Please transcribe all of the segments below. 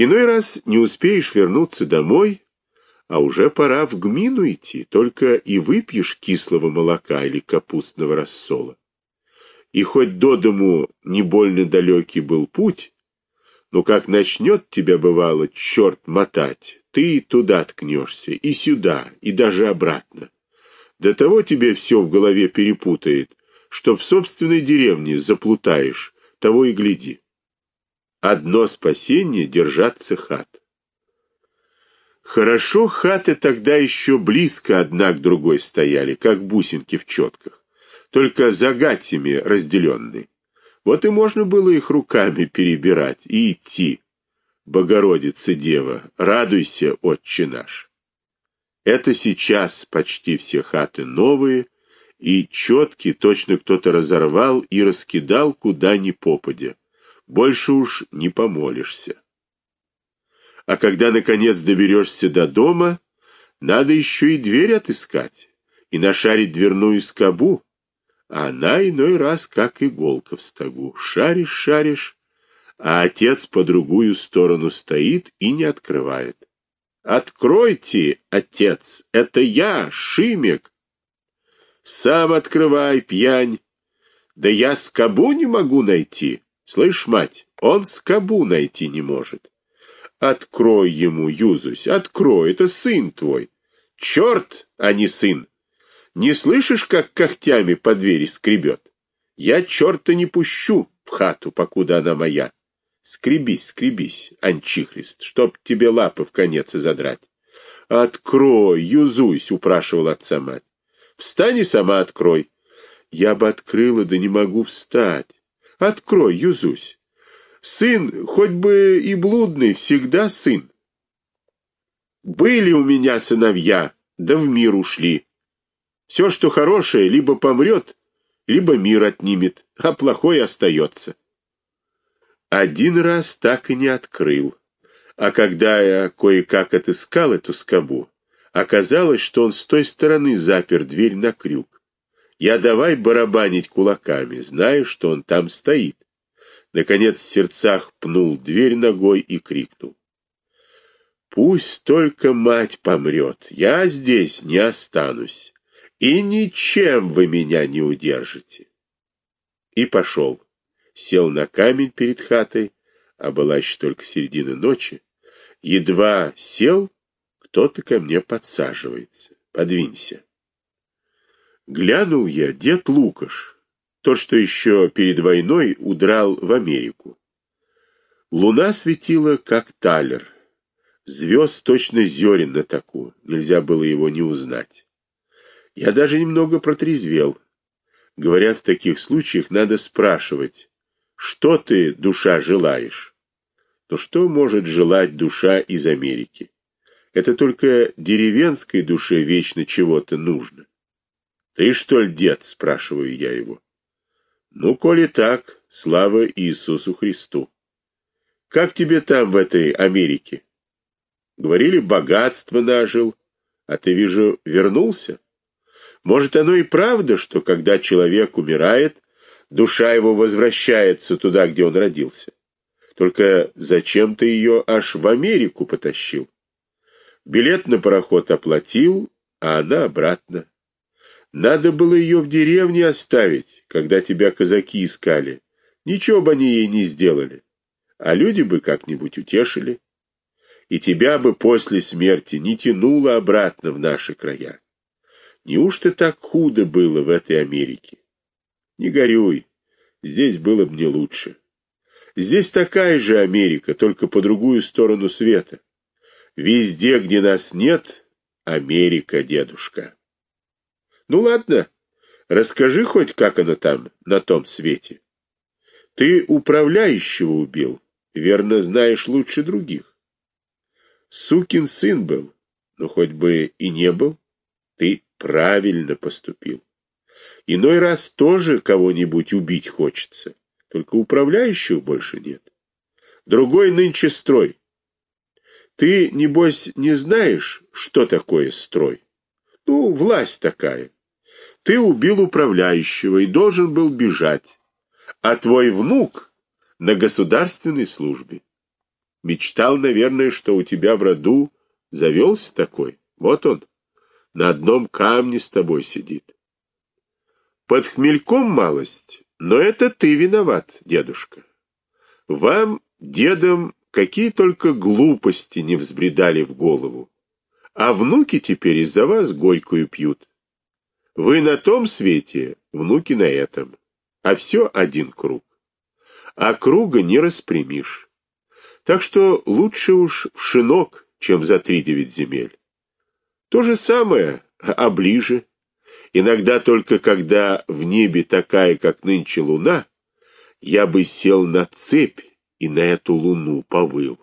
Иной раз не успеешь вернуться домой, а уже пора в гмину идти, только и выпьешь кислого молока или капустного рассола. И хоть до дому не больно далекий был путь, но как начнет тебя, бывало, черт мотать, ты туда ткнешься, и сюда, и даже обратно. До того тебе все в голове перепутает, что в собственной деревне заплутаешь, того и гляди. Одно спасение — держаться хат. Хорошо хаты тогда еще близко одна к другой стояли, как бусинки в четках, только загатями разделенные. Вот и можно было их руками перебирать и идти. Богородица Дева, радуйся, Отче наш. Это сейчас почти все хаты новые, и четки точно кто-то разорвал и раскидал куда ни попадя. Больше уж не помолишься. А когда, наконец, доберешься до дома, надо еще и дверь отыскать и нашарить дверную скобу, а она иной раз как иголка в стогу. Шаришь, шаришь, а отец по другую сторону стоит и не открывает. «Откройте, отец, это я, Шимик!» «Сам открывай, пьянь!» «Да я скобу не могу найти!» «Слышь, мать, он скобу найти не может!» Открой ему, Юзусь, открой, это сын твой. Черт, а не сын. Не слышишь, как когтями по двери скребет? Я черта не пущу в хату, покуда она моя. Скребись, скребись, анчихрист, чтоб тебе лапы в конец и задрать. Открой, Юзусь, упрашивал отца мать. Встань и сама открой. Я бы открыла, да не могу встать. Открой, Юзусь. Сын, хоть бы и блудный, всегда сын. Были у меня сыновья, да в мир ушли. Все, что хорошее, либо помрет, либо мир отнимет, а плохое остается. Один раз так и не открыл. А когда я кое-как отыскал эту скобу, оказалось, что он с той стороны запер дверь на крюк. Я давай барабанить кулаками, зная, что он там стоит. Наконец в сердцах пнул дверь ногой и крикнул. «Пусть только мать помрет, я здесь не останусь, и ничем вы меня не удержите». И пошел, сел на камень перед хатой, а была еще только середина ночи. Едва сел, кто-то ко мне подсаживается. Подвинься. Глянул я, дед Лукаш, тот, что еще перед войной удрал в Америку. Луна светила, как талер. Звезд точно зерен на таку, нельзя было его не узнать. Я даже немного протрезвел. Говорят, в таких случаях надо спрашивать, что ты, душа, желаешь? Но что может желать душа из Америки? Это только деревенской душе вечно чего-то нужно. Ты что ли, дед, спрашиваю я его. Ну, коли так, слава Иисусу Христу. Как тебе там в этой Америке? Говорили, богатство нажил, а ты, вижу, вернулся? Может, оно и правда, что когда человек умирает, душа его возвращается туда, где он родился? Только зачем ты ее аж в Америку потащил? Билет на пароход оплатил, а она обратно. Надо было ее в деревне оставить, когда тебя казаки искали. Ничего бы они ей не сделали. А люди бы как-нибудь утешили. И тебя бы после смерти не тянуло обратно в наши края. Неужто так худо было в этой Америке? Не горюй, здесь было бы не лучше. Здесь такая же Америка, только по другую сторону света. Везде, где нас нет, Америка, дедушка. Ну ладно, расскажи хоть, как оно там, на том свете. Ты управляющего убил, верно знаешь лучше других. Сукин сын был, но хоть бы и не был, ты правильно поступил. Иной раз тоже кого-нибудь убить хочется, только управляющего больше нет. Другой нынче строй. Ты, небось, не знаешь, что такое строй? Ну, власть такая. Ты убил управляющего и должен был бежать, а твой внук на государственной службе. Мечтал, наверное, что у тебя в роду завелся такой. Вот он, на одном камне с тобой сидит. Под хмельком малость, но это ты виноват, дедушка. Вам, дедам, какие только глупости не взбредали в голову. А внуки теперь из-за вас горькую пьют. Вы на том свете, внуки на этом. А все один круг. А круга не распрямишь. Так что лучше уж в шинок, чем за три девять земель. То же самое, а ближе. Иногда только когда в небе такая, как нынче луна, я бы сел на цепь и на эту луну повыл.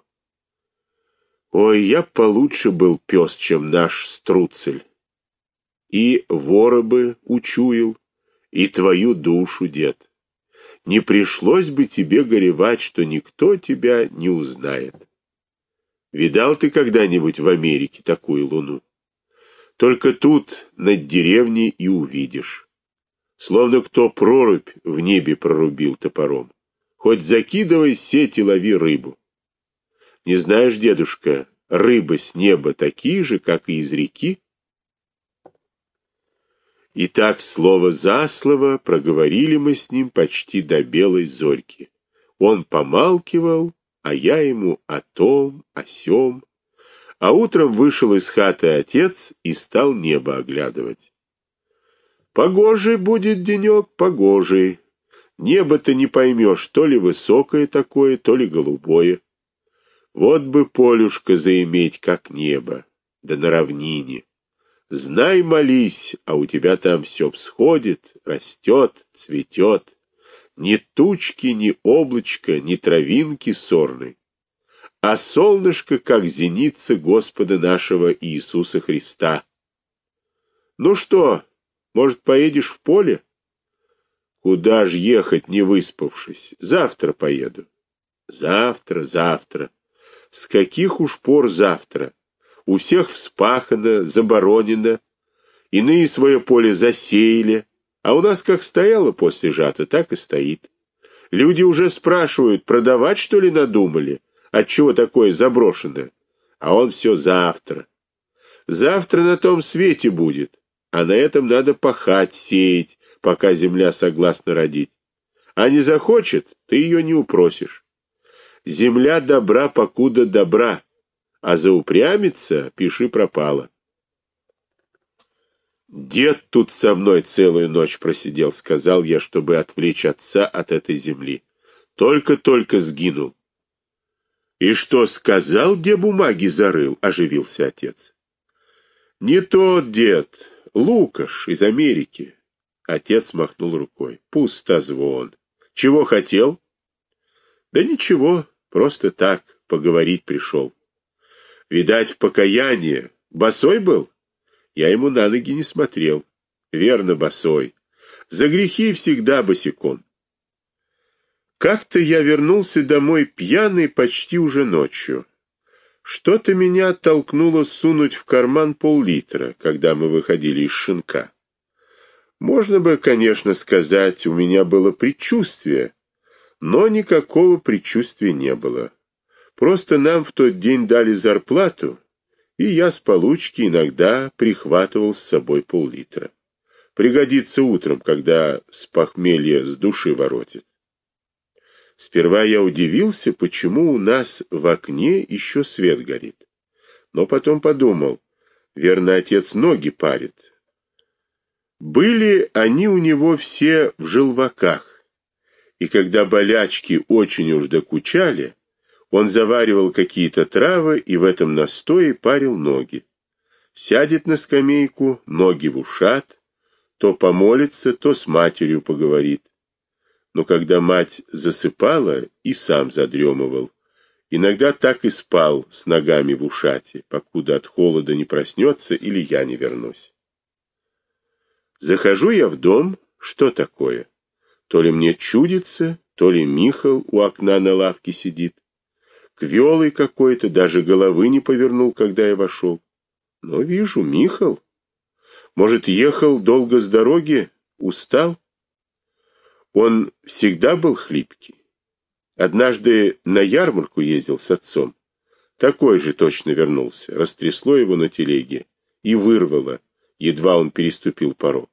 Ой, я получше был пес, чем наш струцель. И вора бы учуял, и твою душу, дед. Не пришлось бы тебе горевать, что никто тебя не узнает. Видал ты когда-нибудь в Америке такую луну? Только тут, над деревней, и увидишь. Словно кто прорубь в небе прорубил топором. Хоть закидывай сеть и лови рыбу. Не знаешь, дедушка, рыбы с неба такие же, как и из реки? И так слово за слово проговорили мы с ним почти до белой зорьки. Он помалкивал, а я ему о том, о сём. А утром вышел из хаты отец и стал небо оглядывать. Погожий будет денек, погожий. Небо-то не поймешь, то ли высокое такое, то ли голубое. Вот бы полюшка заиметь, как небо, да на равнине. Знай, молись, а у тебя там все всходит, растет, цветет. Ни тучки, ни облачка, ни травинки сорной. А солнышко, как зеница Господа нашего Иисуса Христа. Ну что, может, поедешь в поле? Куда ж ехать, не выспавшись? Завтра поеду. Завтра, завтра. С каких уж пор завтра? У всех вспахано, заборонено, иные свое поле засеяли, а у нас как стояло после жата, так и стоит. Люди уже спрашивают, продавать что ли надумали, отчего такое заброшенное? А он все завтра. Завтра на том свете будет, а на этом надо пахать, сеять, пока земля согласна родить. А не захочет, ты ее не упросишь. Земля добра, покуда добра, а заупрямится, пиши пропало. Дед тут со мной целую ночь просидел, сказал я, чтобы отвлечь отца от этой земли. Только-только сгинул. И что сказал, где бумаги зарыл, оживился отец. Не тот дед, Лукаш из Америки. Отец махнул рукой. Пустозвон. Чего хотел? Да ничего, Просто так поговорить пришел. Видать, покаяние. Босой был? Я ему на ноги не смотрел. Верно, босой. За грехи всегда босиком. Как-то я вернулся домой пьяный почти уже ночью. Что-то меня оттолкнуло сунуть в карман пол-литра, когда мы выходили из шинка. Можно бы, конечно, сказать, у меня было предчувствие, но никакого предчувствия не было. Просто нам в тот день дали зарплату, и я с получки иногда прихватывал с собой пол-литра. Пригодится утром, когда с похмелья с души воротит. Сперва я удивился, почему у нас в окне еще свет горит. Но потом подумал, верно, отец ноги парит. Были они у него все в желваках, и когда болячки очень уж докучали, он заваривал какие-то травы и в этом настое парил ноги. Сядет на скамейку, ноги в ушат, то помолится, то с матерью поговорит. Но когда мать засыпала, и сам задремывал. Иногда так и спал с ногами в ушате, покуда от холода не проснется или я не вернусь. Захожу я в дом, что такое? То ли мне чудится, то ли Михал у окна на лавке сидит. Квелый какой-то, даже головы не повернул, когда я вошел. Но вижу, Михал. Может, ехал долго с дороги, устал? Он всегда был хлипкий. Однажды на ярмарку ездил с отцом. Такой же точно вернулся. Растрясло его на телеге и вырвало, едва он переступил порог.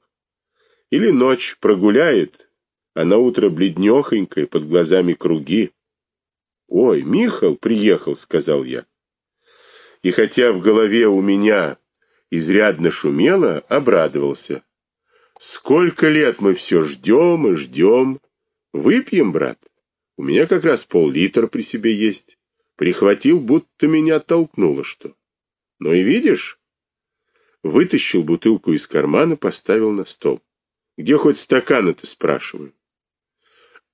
Или ночь прогуляет, а на утро бледнёхонькая, под глазами круги. «Ой, Михал приехал», — сказал я. И хотя в голове у меня изрядно шумело, обрадовался. «Сколько лет мы все ждем и ждем. Выпьем, брат? У меня как раз пол-литра при себе есть. Прихватил, будто меня толкнуло что. Ну и видишь?» Вытащил бутылку из кармана, поставил на стол. «Где хоть стаканы-то?» — спрашиваю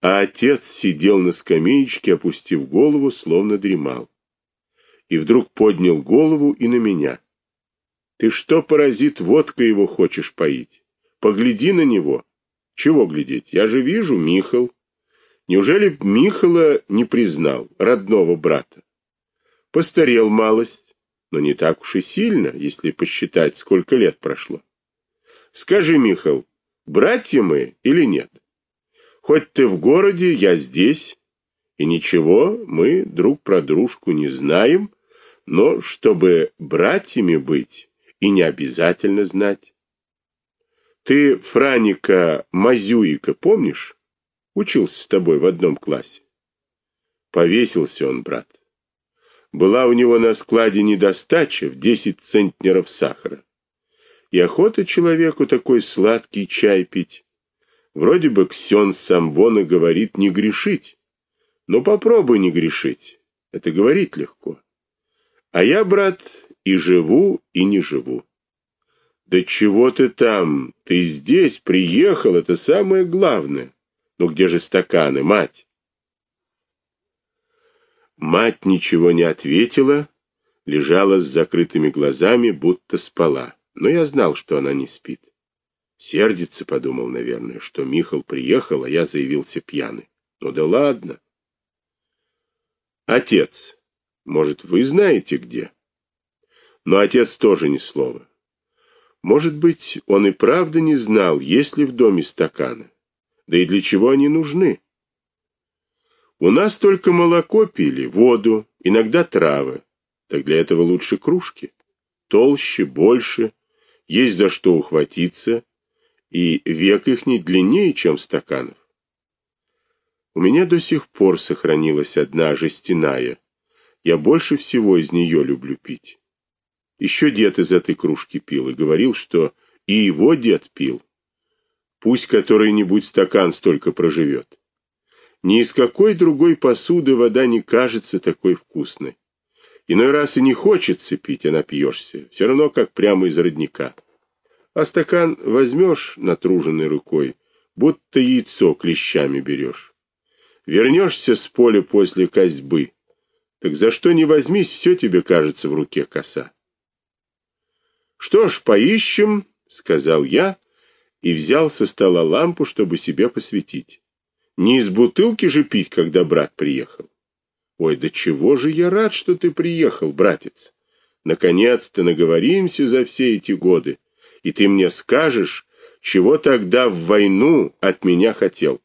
а отец сидел на скамеечке, опустив голову, словно дремал. И вдруг поднял голову и на меня. Ты что, паразит, водка его хочешь поить? Погляди на него. Чего глядеть? Я же вижу, Михал. Неужели Михала не признал, родного брата? Постарел малость, но не так уж и сильно, если посчитать, сколько лет прошло. Скажи, Михал, братья мы или нет? Хоть ты в городе, я здесь, и ничего, мы друг про дружку не знаем, но чтобы братьями быть, и не обязательно знать. Ты Франика Мазюика помнишь? Учился с тобой в одном классе. Повесился он, брат. Была у него на складе недостача в десять центнеров сахара. И охота человеку такой сладкий чай пить. Вроде бы Ксен Самвона говорит не грешить. Но попробуй не грешить. Это говорить легко. А я, брат, и живу, и не живу. Да чего ты там? Ты здесь приехал, это самое главное. Ну где же стаканы, мать? Мать ничего не ответила, лежала с закрытыми глазами, будто спала. Но я знал, что она не спит. Сердится, подумал, наверное, что Михал приехал, а я заявился пьяный. Ну да ладно. Отец, может, вы знаете где? Но отец тоже ни слова. Может быть, он и правда не знал, есть ли в доме стаканы. Да и для чего они нужны? У нас только молоко пили, воду, иногда травы. Так для этого лучше кружки. Толще, больше, есть за что ухватиться, и век их не длиннее, чем стаканов. У меня до сих пор сохранилась одна жестяная. Я больше всего из нее люблю пить. Еще дед из этой кружки пил и говорил, что и его дед пил. Пусть который-нибудь стакан столько проживет. Ни из какой другой посуды вода не кажется такой вкусной. Иной раз и не хочется пить, а напьешься, все равно как прямо из родника. А стакан возьмешь натруженной рукой, будто яйцо клещами берешь. Вернешься с поля после козьбы, так за что не возьмись, все тебе кажется в руке коса. Что ж, поищем, сказал я и взял со стола лампу, чтобы себе посветить. Не из бутылки же пить, когда брат приехал. Ой, да чего же я рад, что ты приехал, братец. Наконец-то наговоримся за все эти годы и ты мне скажешь, чего тогда в войну от меня хотел.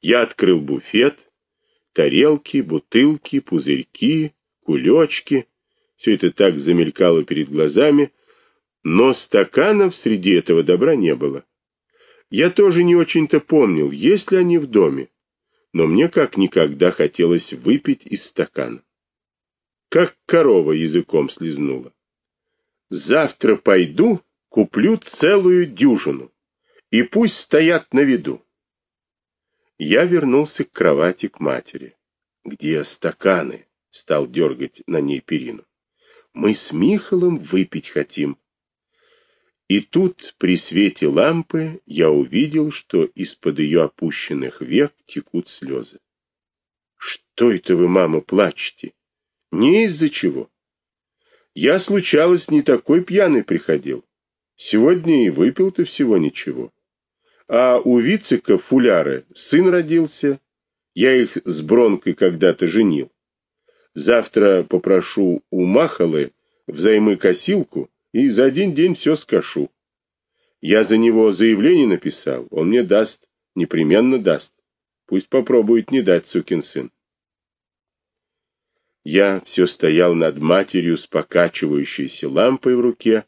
Я открыл буфет, тарелки, бутылки, пузырьки, кулечки. Все это так замелькало перед глазами, но стаканов среди этого добра не было. Я тоже не очень-то помнил, есть ли они в доме, но мне как никогда хотелось выпить из стакана. Как корова языком слезнула. Завтра пойду, куплю целую дюжину, и пусть стоят на виду. Я вернулся к кровати к матери. Где стаканы? Стал дергать на ней перину. Мы с Михалом выпить хотим. И тут при свете лампы я увидел, что из-под ее опущенных век текут слезы. Что это вы, мама, плачете? Не из-за чего. Я, случалось, не такой пьяный приходил. Сегодня и выпил-то всего ничего. А у Вицика фуляры сын родился. Я их с Бронкой когда-то женил. Завтра попрошу у Махалы взаймы косилку и за один день все скошу. Я за него заявление написал, он мне даст, непременно даст. Пусть попробует не дать, сукин сын. Я все стоял над матерью с покачивающейся лампой в руке,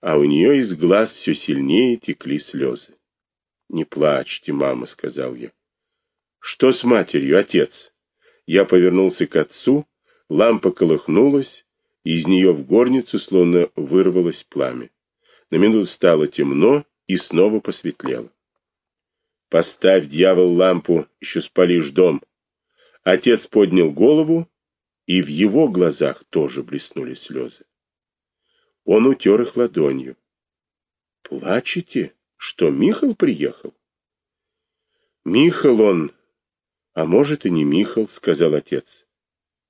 а у нее из глаз все сильнее текли слезы. — Не плачьте, мама, — сказал я. — Что с матерью, отец? Я повернулся к отцу, лампа колыхнулась, и из нее в горницу словно вырвалось пламя. На минуту стало темно и снова посветлело. Поставь, дьявол, лампу, еще спалишь дом. Отец поднял голову, и в его глазах тоже блеснули слезы. Он утер их ладонью. Плачете? Что, Михал приехал? Михал он, а может и не Михал, сказал отец.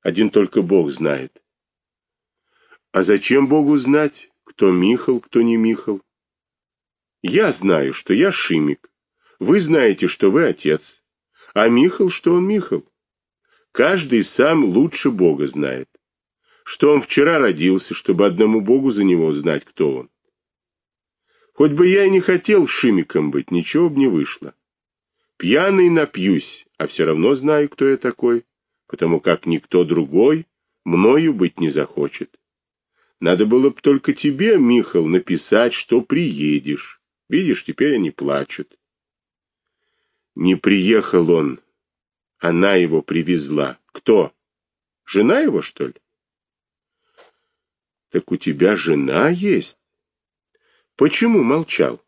Один только Бог знает. А зачем Богу знать, кто Михал, кто не Михал? Я знаю, что я Шимик. Вы знаете, что вы отец, а Михал, что он Михал. Каждый сам лучше Бога знает. Что он вчера родился, чтобы одному Богу за него знать, кто он. Хоть бы я и не хотел шимиком быть, ничего бы не вышло. Пьяный напьюсь, а все равно знаю, кто я такой, потому как никто другой мною быть не захочет. Надо было бы только тебе, Михал, написать, что приедешь. Видишь, теперь они плачут. Не приехал он. Она его привезла. Кто? Жена его, что ли? Так у тебя жена есть? Почему молчал?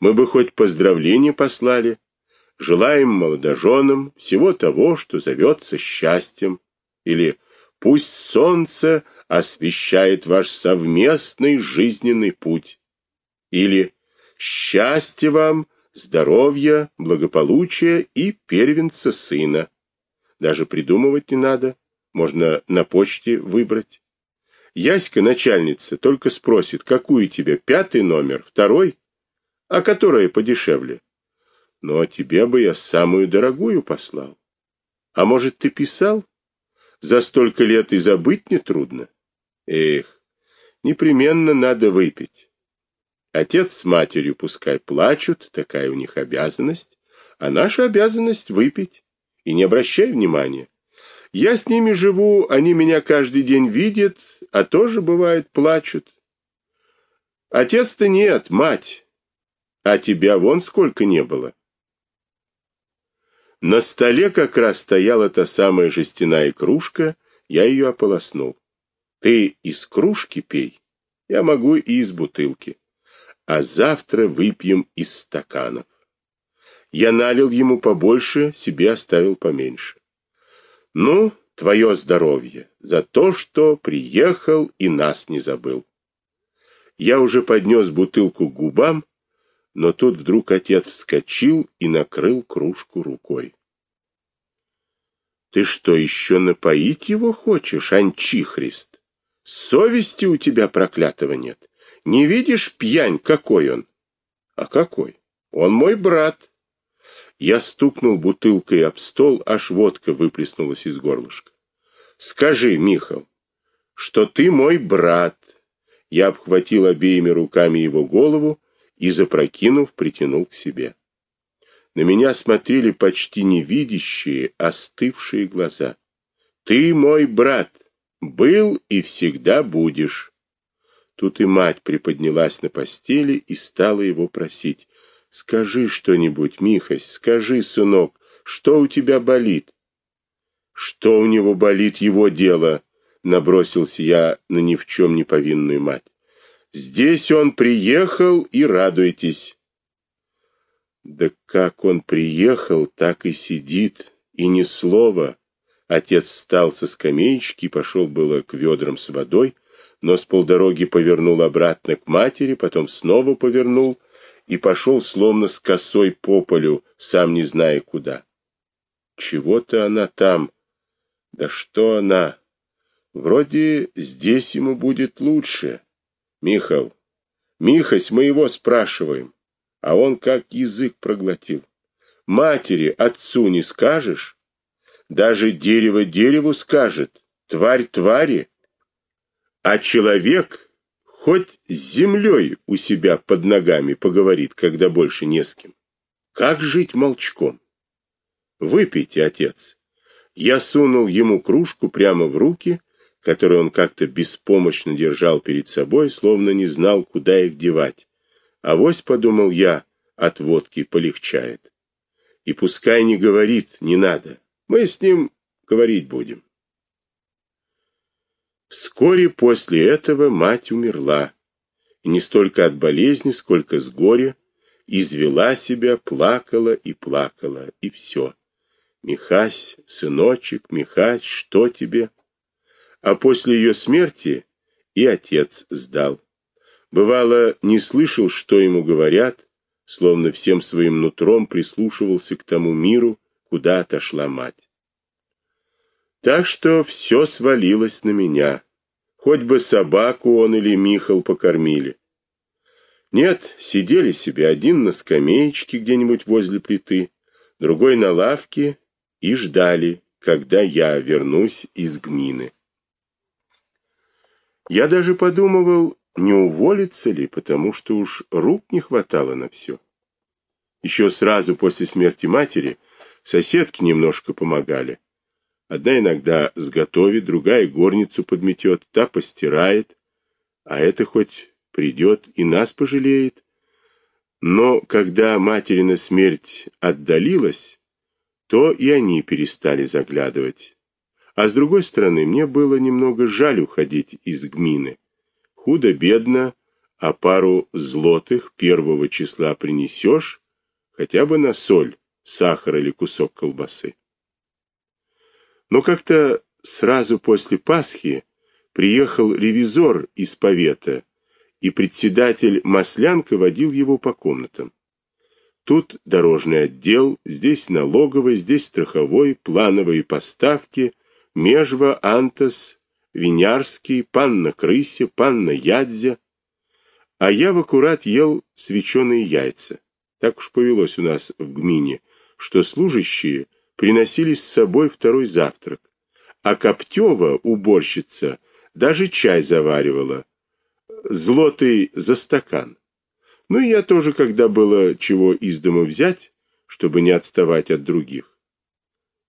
Мы бы хоть поздравления послали. Желаем молодоженам всего того, что зовется счастьем. Или пусть солнце освещает ваш совместный жизненный путь. Или счастье вам здоровья, благополучия и первенца сына. Даже придумывать не надо, можно на почте выбрать. Яська, начальница, только спросит, какую тебе, пятый номер, второй, а которая подешевле. Но тебе бы я самую дорогую послал. А может, ты писал? За столько лет и забыть нетрудно. Эх, непременно надо выпить. Отец с матерью пускай плачут, такая у них обязанность, а наша обязанность выпить. И не обращай внимания. Я с ними живу, они меня каждый день видят, а тоже, бывает, плачут. Отец-то нет, мать, а тебя вон сколько не было. На столе как раз стояла та самая жестяная кружка, я ее ополоснул. Ты из кружки пей, я могу и из бутылки а завтра выпьем из стаканов. Я налил ему побольше, себе оставил поменьше. Ну, твое здоровье, за то, что приехал и нас не забыл. Я уже поднес бутылку к губам, но тут вдруг отец вскочил и накрыл кружку рукой. Ты что, еще напоить его хочешь, анчихрист? Совести у тебя проклятого нет. Не видишь, пьянь, какой он? А какой? Он мой брат. Я стукнул бутылкой об стол, аж водка выплеснулась из горлышка. Скажи, Михал, что ты мой брат. Я обхватил обеими руками его голову и, запрокинув, притянул к себе. На меня смотрели почти невидящие, остывшие глаза. Ты мой брат, был и всегда будешь. Тут и мать приподнялась на постели и стала его просить. «Скажи что-нибудь, Михась, скажи, сынок, что у тебя болит?» «Что у него болит, его дело?» — набросился я на ни в чем не повинную мать. «Здесь он приехал, и радуйтесь». Да как он приехал, так и сидит, и ни слова. Отец встал со скамеечки и пошел было к ведрам с водой, но с полдороги повернул обратно к матери, потом снова повернул и пошел словно с косой по полю, сам не зная куда. Чего-то она там. Да что она? Вроде здесь ему будет лучше. Михал, Михась, мы его спрашиваем, а он как язык проглотил. Матери, отцу не скажешь? Даже дерево дереву скажет, тварь твари. А человек хоть с землей у себя под ногами поговорит, когда больше не с кем. Как жить молчком? Выпейте, отец. Я сунул ему кружку прямо в руки, которую он как-то беспомощно держал перед собой, словно не знал, куда их девать. А вось, подумал я, от водки полегчает. И пускай не говорит, не надо. Мы с ним говорить будем. Вскоре после этого мать умерла. Не столько от болезни, сколько с горя, извела себя, плакала и плакала, и все. Михась, сыночек, Михась, что тебе? А после ее смерти и отец сдал. Бывало, не слышал, что ему говорят, словно всем своим нутром прислушивался к тому миру, куда отошла мать. Так что все свалилось на меня. Хоть бы собаку он или Михал покормили. Нет, сидели себе один на скамеечке где-нибудь возле плиты, другой на лавке и ждали, когда я вернусь из гмины. Я даже подумывал, не уволиться ли, потому что уж рук не хватало на все. Еще сразу после смерти матери соседки немножко помогали. Одна иногда сготовит, другая горницу подметет, та постирает, а это хоть придет и нас пожалеет. Но когда материна смерть отдалилась, то и они перестали заглядывать. А с другой стороны, мне было немного жаль уходить из гмины. Худо-бедно, а пару злотых первого числа принесешь, хотя бы на соль, сахар или кусок колбасы. Но как-то сразу после Пасхи приехал ревизор из повета, и председатель Маслянка водил его по комнатам. Тут дорожный отдел, здесь налоговый, здесь страховой, плановые поставки, межва, антос, винярский, панна крыся, панна ядзя. А я в аккурат ел свеченые яйца. Так уж повелось у нас в гмине, что служащие приносили с собой второй завтрак. А Коптева, уборщица, даже чай заваривала. Злотый за стакан. Ну и я тоже, когда было чего из дома взять, чтобы не отставать от других.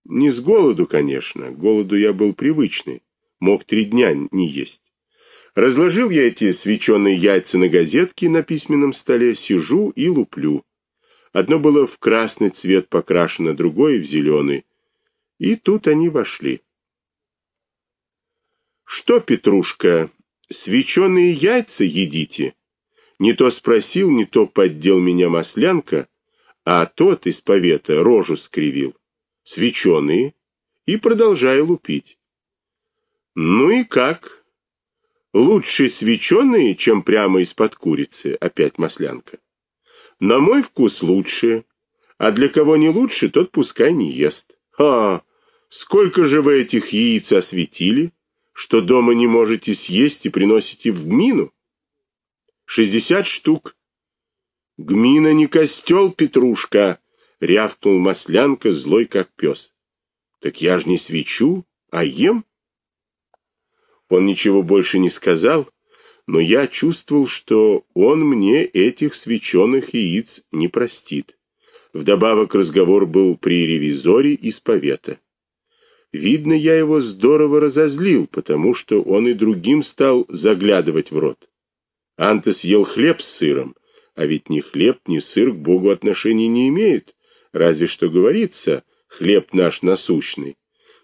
Не с голоду, конечно, голоду я был привычный, мог три дня не есть. Разложил я эти свеченые яйца на газетке на письменном столе, сижу и луплю. Одно было в красный цвет покрашено, другое в зеленый. И тут они вошли. Что, Петрушка, свеченые яйца едите? Не то спросил, не то поддел меня маслянка, а тот из повета рожу скривил. Свеченые. И продолжая лупить. Ну и как? Лучше свеченые, чем прямо из-под курицы, опять маслянка. На мой вкус лучше, а для кого не лучше, тот пускай не ест. А, сколько же вы этих яиц осветили, что дома не можете съесть и приносите в гмину? Шестьдесят штук. Гмина не костел, Петрушка, рявкнул Маслянка, злой как пес. Так я ж не свечу, а ем. Он ничего больше не сказал, но я чувствовал, что он мне этих свеченых яиц не простит. Вдобавок разговор был при ревизоре из повета. Видно, я его здорово разозлил, потому что он и другим стал заглядывать в рот. Антос ел хлеб с сыром, а ведь ни хлеб, ни сыр к Богу отношения не имеют, разве что говорится «хлеб наш насущный»,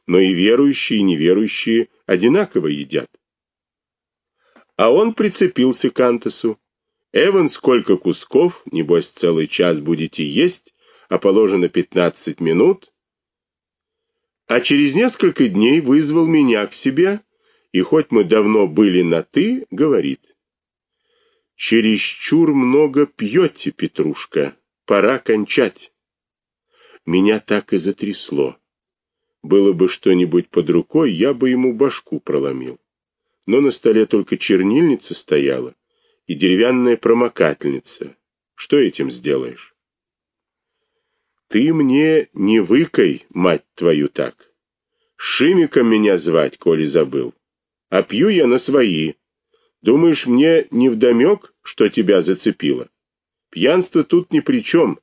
но и верующие, и неверующие одинаково едят. А он прицепился к Антосу. «Эван, сколько кусков, небось целый час будете есть, а положено пятнадцать минут?» А через несколько дней вызвал меня к себе, и хоть мы давно были на «ты», говорит, Чересчур много пьете, Петрушка, пора кончать. Меня так и затрясло. Было бы что-нибудь под рукой, я бы ему башку проломил. Но на столе только чернильница стояла и деревянная промокательница. Что этим сделаешь? Ты мне не выкай, мать твою, так. Шимиком меня звать, коли забыл. А пью я на свои. Думаешь, мне не вдомек, что тебя зацепило? Пьянство тут ни при чем.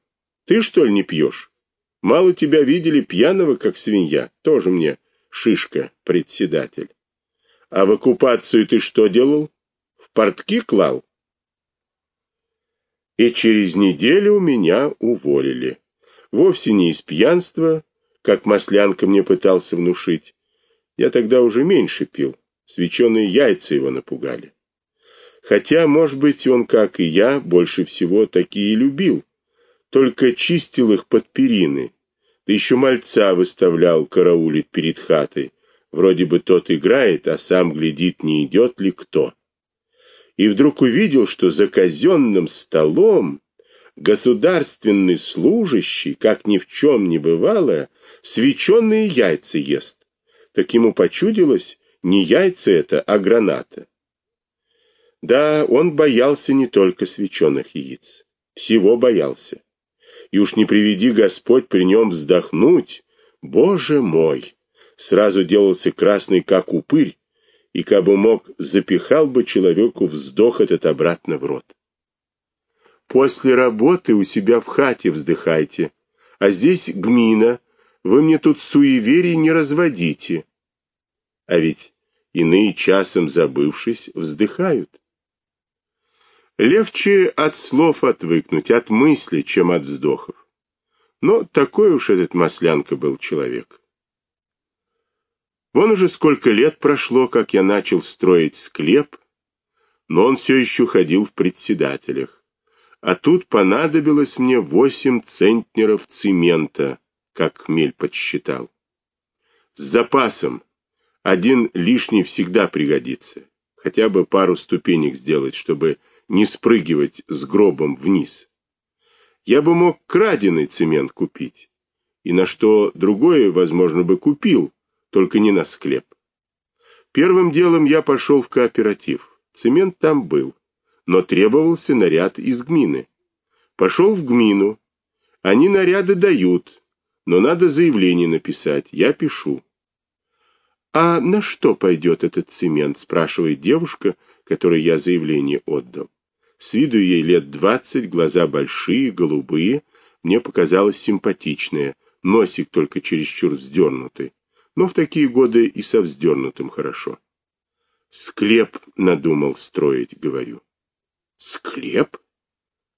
Ты, что ли, не пьешь? Мало тебя видели пьяного, как свинья. Тоже мне шишка, председатель. А в оккупацию ты что делал? В портки клал? И через неделю меня уволили. Вовсе не из пьянства, как маслянка мне пытался внушить. Я тогда уже меньше пил. Свеченые яйца его напугали. Хотя, может быть, он, как и я, больше всего такие любил. Только чистил их под перины. Да еще мальца выставлял караулить перед хатой. Вроде бы тот играет, а сам глядит, не идет ли кто. И вдруг увидел, что за казенным столом государственный служащий, как ни в чем не бывало, свеченые яйца ест. Так ему почудилось, не яйца это, а граната. Да, он боялся не только свеченых яиц, всего боялся. И уж не приведи Господь при нем вздохнуть, Боже мой! Сразу делался красный, как упырь, и, как бы мог, запихал бы человеку вздох этот обратно в рот. После работы у себя в хате вздыхайте, а здесь гмина, вы мне тут суеверий не разводите. А ведь иные часом забывшись вздыхают. Легче от слов отвыкнуть, от мысли, чем от вздохов. Но такой уж этот маслянка был человек. Вон уже сколько лет прошло, как я начал строить склеп, но он все еще ходил в председателях. А тут понадобилось мне восемь центнеров цемента, как Хмель подсчитал. С запасом. Один лишний всегда пригодится. Хотя бы пару ступенек сделать, чтобы не спрыгивать с гробом вниз. Я бы мог краденый цемент купить, и на что другое, возможно, бы купил, только не на склеп. Первым делом я пошел в кооператив. Цемент там был, но требовался наряд из гмины. Пошел в гмину. Они наряды дают, но надо заявление написать. Я пишу. А на что пойдет этот цемент, спрашивает девушка, которой я заявление отдал. С виду ей лет двадцать, глаза большие, голубые, мне показалось симпатичная, носик только чересчур вздернутый. Но в такие годы и со вздернутым хорошо. Склеп надумал строить, говорю. Склеп?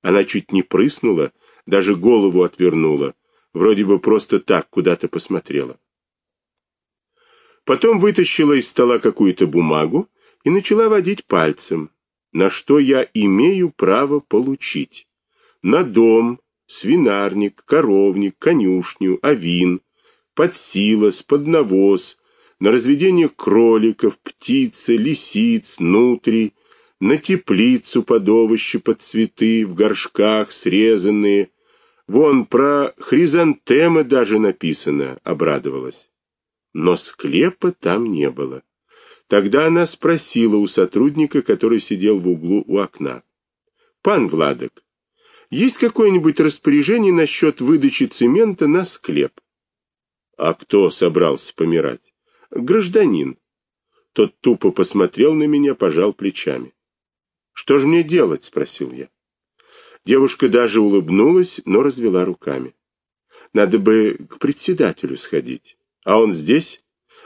Она чуть не прыснула, даже голову отвернула, вроде бы просто так куда-то посмотрела. Потом вытащила из стола какую-то бумагу и начала водить пальцем на что я имею право получить. На дом, свинарник, коровник, конюшню, овин, подсилос, под навоз, на разведение кроликов, птицы, лисиц, нутрий, на теплицу под овощи, под цветы, в горшках срезанные. Вон про хризантемы даже написано, обрадовалась. Но склепа там не было. Тогда она спросила у сотрудника, который сидел в углу у окна. «Пан Владок, есть какое-нибудь распоряжение насчет выдачи цемента на склеп?» «А кто собрался помирать?» «Гражданин». Тот тупо посмотрел на меня, пожал плечами. «Что же мне делать?» — спросил я. Девушка даже улыбнулась, но развела руками. «Надо бы к председателю сходить. А он здесь?»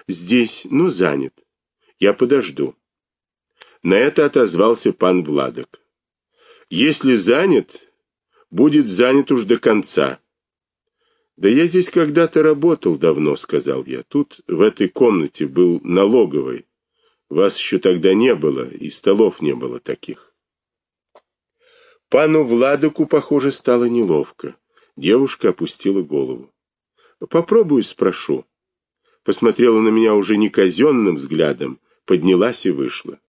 «Здесь, но занят. Я подожду. На это отозвался пан Владок. Если занят, будет занят уж до конца. Да я здесь когда-то работал давно, сказал я. Тут в этой комнате был налоговый. Вас еще тогда не было, и столов не было таких. Пану Владоку, похоже, стало неловко. Девушка опустила голову. Попробую спрошу. Посмотрела на меня уже не казенным взглядом, поднялась и вышла.